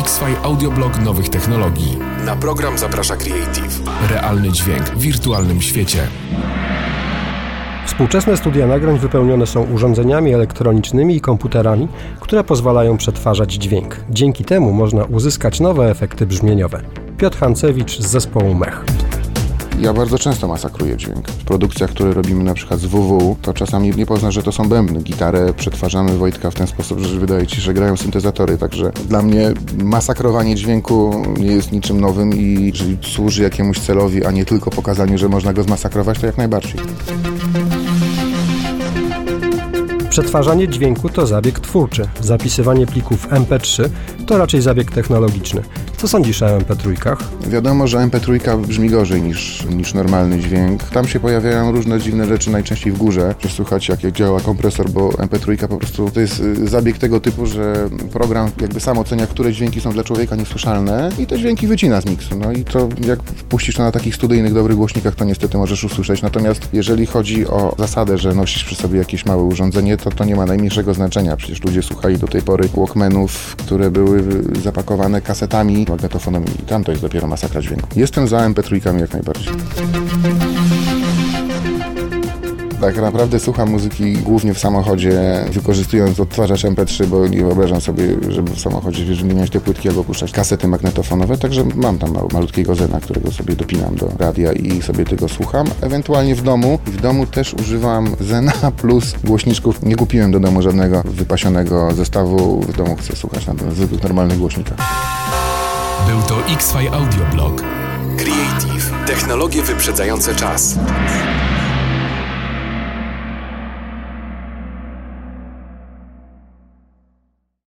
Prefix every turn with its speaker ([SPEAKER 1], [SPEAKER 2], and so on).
[SPEAKER 1] X-Fi Audioblog nowych technologii. Na program zaprasza Creative. Realny dźwięk w wirtualnym świecie.
[SPEAKER 2] Współczesne studia nagrań wypełnione są urządzeniami elektronicznymi i komputerami, które pozwalają przetwarzać dźwięk. Dzięki temu można uzyskać nowe efekty brzmieniowe. Piotr Hancewicz z zespołu Mech.
[SPEAKER 3] Ja bardzo często masakruję dźwięk. W produkcjach, które robimy na przykład z WW, to czasami nie pozna, że to są bębny. Gitarę przetwarzamy Wojtka w ten sposób, że wydaje ci się, że grają syntezatory. Także dla mnie masakrowanie dźwięku nie jest niczym nowym i jeżeli służy jakiemuś celowi, a nie tylko pokazaniu, że można go zmasakrować, to jak najbardziej.
[SPEAKER 2] Przetwarzanie dźwięku to zabieg twórczy. Zapisywanie plików MP3 to raczej zabieg technologiczny. Co sądzisz o MP3?
[SPEAKER 3] Wiadomo, że MP3 brzmi gorzej niż, niż normalny dźwięk. Tam się pojawiają różne dziwne rzeczy, najczęściej w górze. Czy słuchać, jak działa kompresor, bo MP3 po prostu to jest y, zabieg tego typu, że program jakby sam ocenia, które dźwięki są dla człowieka niesłyszalne i te dźwięki wycina z miksu. No i to jak wpuścisz to na takich studyjnych, dobrych głośnikach, to niestety możesz usłyszeć. Natomiast jeżeli chodzi o zasadę, że nosisz przy sobie jakieś małe urządzenie, to to nie ma najmniejszego znaczenia. Przecież ludzie słuchali do tej pory Walkmanów, które były zapakowane kasetami magnetofonem i tam to jest dopiero masakra dźwięku. Jestem za MP3 jak najbardziej. Tak naprawdę słucham muzyki głównie w samochodzie, wykorzystując odtwarzacz MP3, bo nie wyobrażam sobie, żeby w samochodzie wymieniać te płytki albo puszczać kasety magnetofonowe, także mam tam malutkiego Zena, którego sobie dopinam do radia i sobie tego słucham. Ewentualnie w domu. W domu też używam Zena plus głośniczków. Nie kupiłem do domu żadnego wypasionego zestawu. W domu chcę słuchać na zwykłych, normalnych głośnikach.
[SPEAKER 1] Był to X-Fi Audioblog. Creative. Technologie wyprzedzające czas.